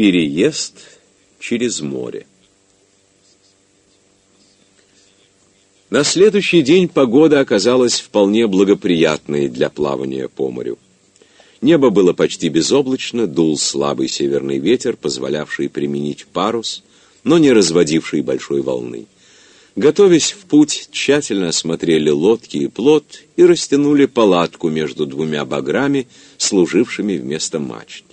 Переезд через море. На следующий день погода оказалась вполне благоприятной для плавания по морю. Небо было почти безоблачно, дул слабый северный ветер, позволявший применить парус, но не разводивший большой волны. Готовясь в путь, тщательно осмотрели лодки и плот и растянули палатку между двумя баграми, служившими вместо мачт.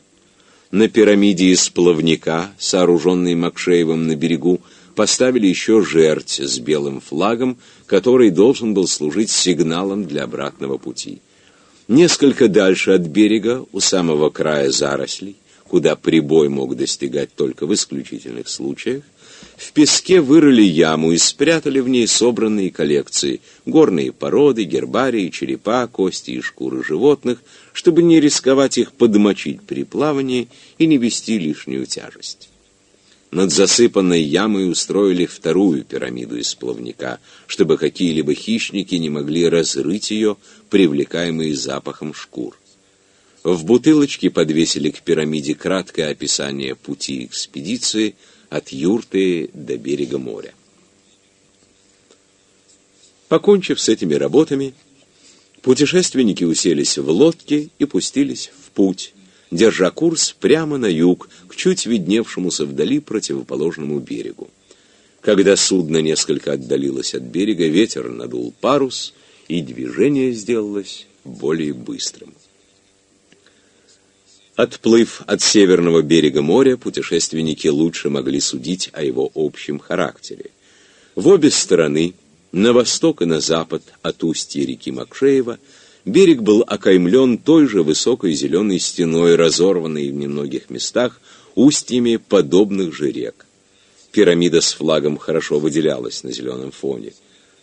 На пирамиде из плавника, сооруженной Макшеевым на берегу, поставили еще жерть с белым флагом, который должен был служить сигналом для обратного пути. Несколько дальше от берега, у самого края зарослей, куда прибой мог достигать только в исключительных случаях, в песке вырыли яму и спрятали в ней собранные коллекции – горные породы, гербарии, черепа, кости и шкуры животных, чтобы не рисковать их подмочить при плавании и не вести лишнюю тяжесть. Над засыпанной ямой устроили вторую пирамиду из плавника, чтобы какие-либо хищники не могли разрыть ее, привлекаемые запахом шкур. В бутылочке подвесили к пирамиде краткое описание пути экспедиции от юрты до берега моря. Покончив с этими работами, путешественники уселись в лодки и пустились в путь, держа курс прямо на юг, к чуть видневшемуся вдали противоположному берегу. Когда судно несколько отдалилось от берега, ветер надул парус, и движение сделалось более быстрым. Отплыв от северного берега моря, путешественники лучше могли судить о его общем характере. В обе стороны, на восток и на запад от устья реки Макшеева, Берег был окаймлен той же высокой зеленой стеной, разорванной в немногих местах устьями подобных же рек. Пирамида с флагом хорошо выделялась на зеленом фоне.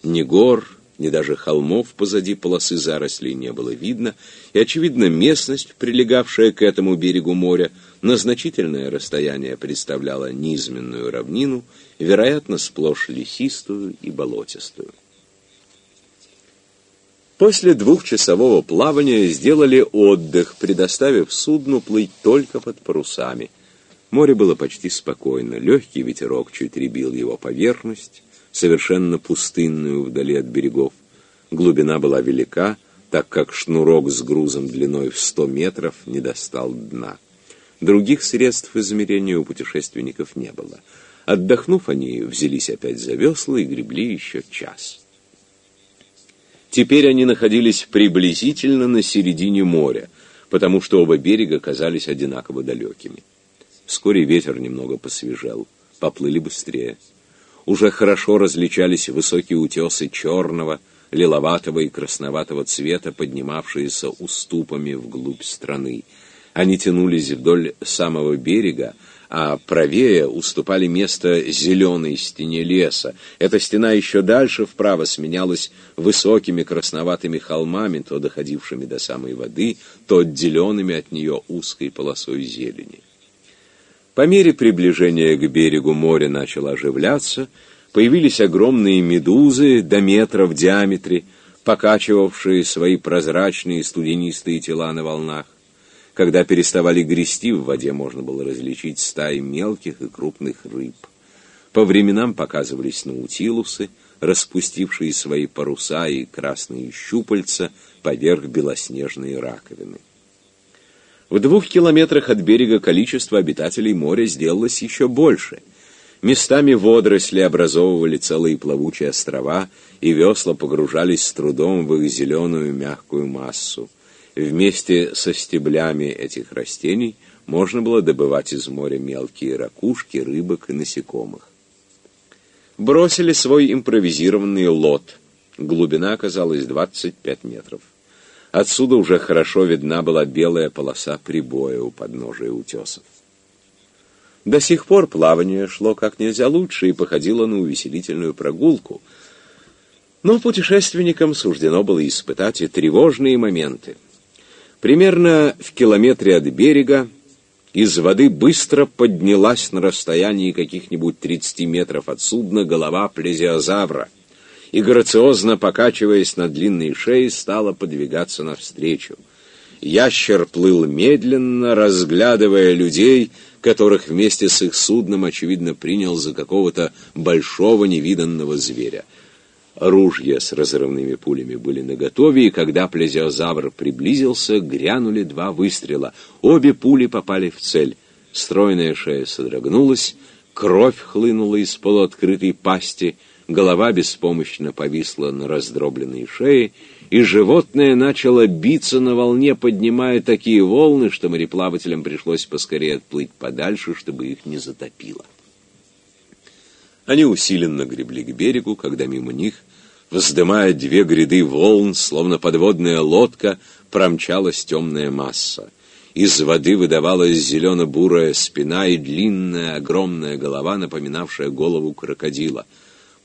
Ни гор, ни даже холмов позади полосы зарослей не было видно, и, очевидно, местность, прилегавшая к этому берегу моря, на значительное расстояние представляла низменную равнину, вероятно, сплошь лесистую и болотистую. После двухчасового плавания сделали отдых, предоставив судну плыть только под парусами. Море было почти спокойно, легкий ветерок чуть ребил его поверхность, совершенно пустынную вдали от берегов. Глубина была велика, так как шнурок с грузом длиной в 100 метров не достал дна. Других средств измерения у путешественников не было. Отдохнув, они взялись опять за весла и гребли еще час. Теперь они находились приблизительно на середине моря, потому что оба берега казались одинаково далекими. Вскоре ветер немного посвежел, поплыли быстрее. Уже хорошо различались высокие утесы черного, лиловатого и красноватого цвета, поднимавшиеся уступами вглубь страны. Они тянулись вдоль самого берега, а правее уступали место зеленой стене леса. Эта стена еще дальше вправо сменялась высокими красноватыми холмами, то доходившими до самой воды, то отделенными от нее узкой полосой зелени. По мере приближения к берегу море начало оживляться, появились огромные медузы до метра в диаметре, покачивавшие свои прозрачные студенистые тела на волнах. Когда переставали грести, в воде можно было различить стаи мелких и крупных рыб. По временам показывались наутилусы, распустившие свои паруса и красные щупальца поверх белоснежной раковины. В двух километрах от берега количество обитателей моря сделалось еще больше. Местами водоросли образовывали целые плавучие острова, и весла погружались с трудом в их зеленую мягкую массу. Вместе со стеблями этих растений можно было добывать из моря мелкие ракушки, рыбок и насекомых. Бросили свой импровизированный лот. Глубина оказалась 25 метров. Отсюда уже хорошо видна была белая полоса прибоя у подножия утесов. До сих пор плавание шло как нельзя лучше и походило на увеселительную прогулку. Но путешественникам суждено было испытать и тревожные моменты. Примерно в километре от берега из воды быстро поднялась на расстоянии каких-нибудь 30 метров от судна голова плезиозавра и, грациозно покачиваясь на длинной шее, стала подвигаться навстречу. Ящер плыл медленно, разглядывая людей, которых вместе с их судном, очевидно, принял за какого-то большого невиданного зверя. Ружья с разрывными пулями были наготове, и когда плезиозавр приблизился, грянули два выстрела. Обе пули попали в цель. Стройная шея содрогнулась, кровь хлынула из полуоткрытой пасти, голова беспомощно повисла на раздробленной шее, и животное начало биться на волне, поднимая такие волны, что мореплавателям пришлось поскорее отплыть подальше, чтобы их не затопило. Они усиленно гребли к берегу, когда мимо них, вздымая две гряды волн, словно подводная лодка, промчалась темная масса. Из воды выдавалась зелено-бурая спина и длинная огромная голова, напоминавшая голову крокодила.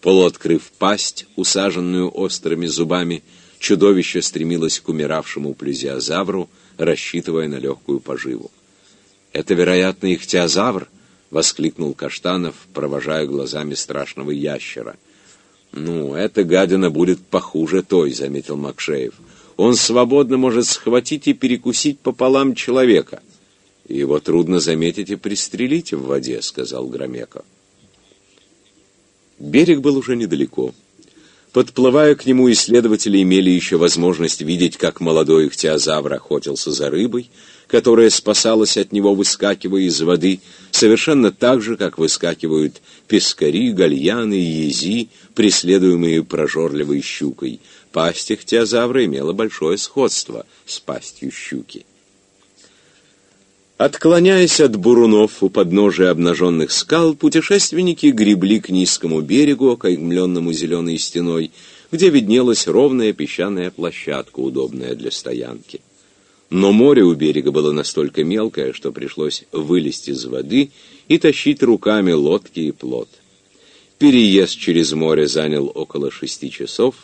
Полуоткрыв пасть, усаженную острыми зубами, чудовище стремилось к умиравшему плезиозавру, рассчитывая на легкую поживу. «Это, вероятно, ихтиозавр?» — воскликнул Каштанов, провожая глазами страшного ящера. «Ну, эта гадина будет похуже той», — заметил Макшеев он свободно может схватить и перекусить пополам человека. Его трудно заметить и пристрелить в воде, сказал Громеко. Берег был уже недалеко. Подплывая к нему, исследователи имели еще возможность видеть, как молодой ихтиозавр охотился за рыбой, которая спасалась от него, выскакивая из воды, совершенно так же, как выскакивают пескари, гальяны и ези, преследуемые прожорливой щукой — Пасть ихтиозавра имела большое сходство с пастью щуки. Отклоняясь от бурунов у подножия обнаженных скал, путешественники гребли к низкому берегу, окаймленному зеленой стеной, где виднелась ровная песчаная площадка, удобная для стоянки. Но море у берега было настолько мелкое, что пришлось вылезти из воды и тащить руками лодки и плот. Переезд через море занял около шести часов,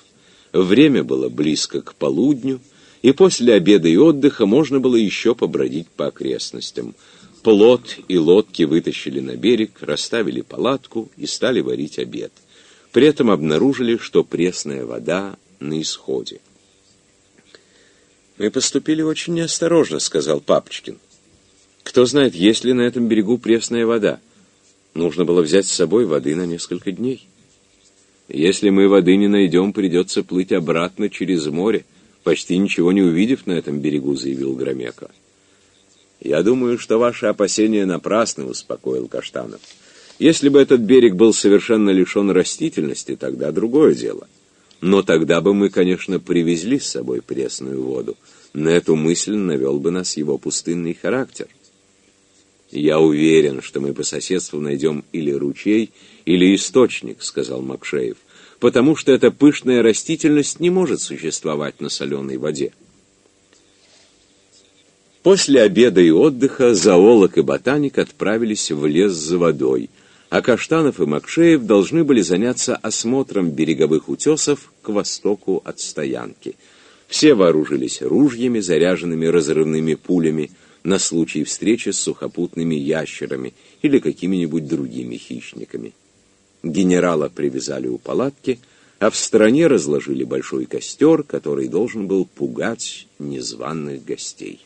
Время было близко к полудню, и после обеда и отдыха можно было еще побродить по окрестностям. Плот и лодки вытащили на берег, расставили палатку и стали варить обед. При этом обнаружили, что пресная вода на исходе. «Мы поступили очень неосторожно», — сказал Папочкин. «Кто знает, есть ли на этом берегу пресная вода. Нужно было взять с собой воды на несколько дней». Если мы воды не найдем, придется плыть обратно через море, почти ничего не увидев на этом берегу, заявил Громека. Я думаю, что ваши опасения напрасны, успокоил Каштанов. Если бы этот берег был совершенно лишен растительности, тогда другое дело. Но тогда бы мы, конечно, привезли с собой пресную воду. На эту мысль навел бы нас его пустынный характер. Я уверен, что мы по соседству найдем или ручей, или источник, сказал Макшеев, потому что эта пышная растительность не может существовать на соленой воде. После обеда и отдыха зоолог и ботаник отправились в лес за водой, а Каштанов и Макшеев должны были заняться осмотром береговых утесов к востоку от стоянки. Все вооружились ружьями, заряженными разрывными пулями, на случай встречи с сухопутными ящерами или какими-нибудь другими хищниками. Генерала привязали у палатки, а в стороне разложили большой костер, который должен был пугать незваных гостей.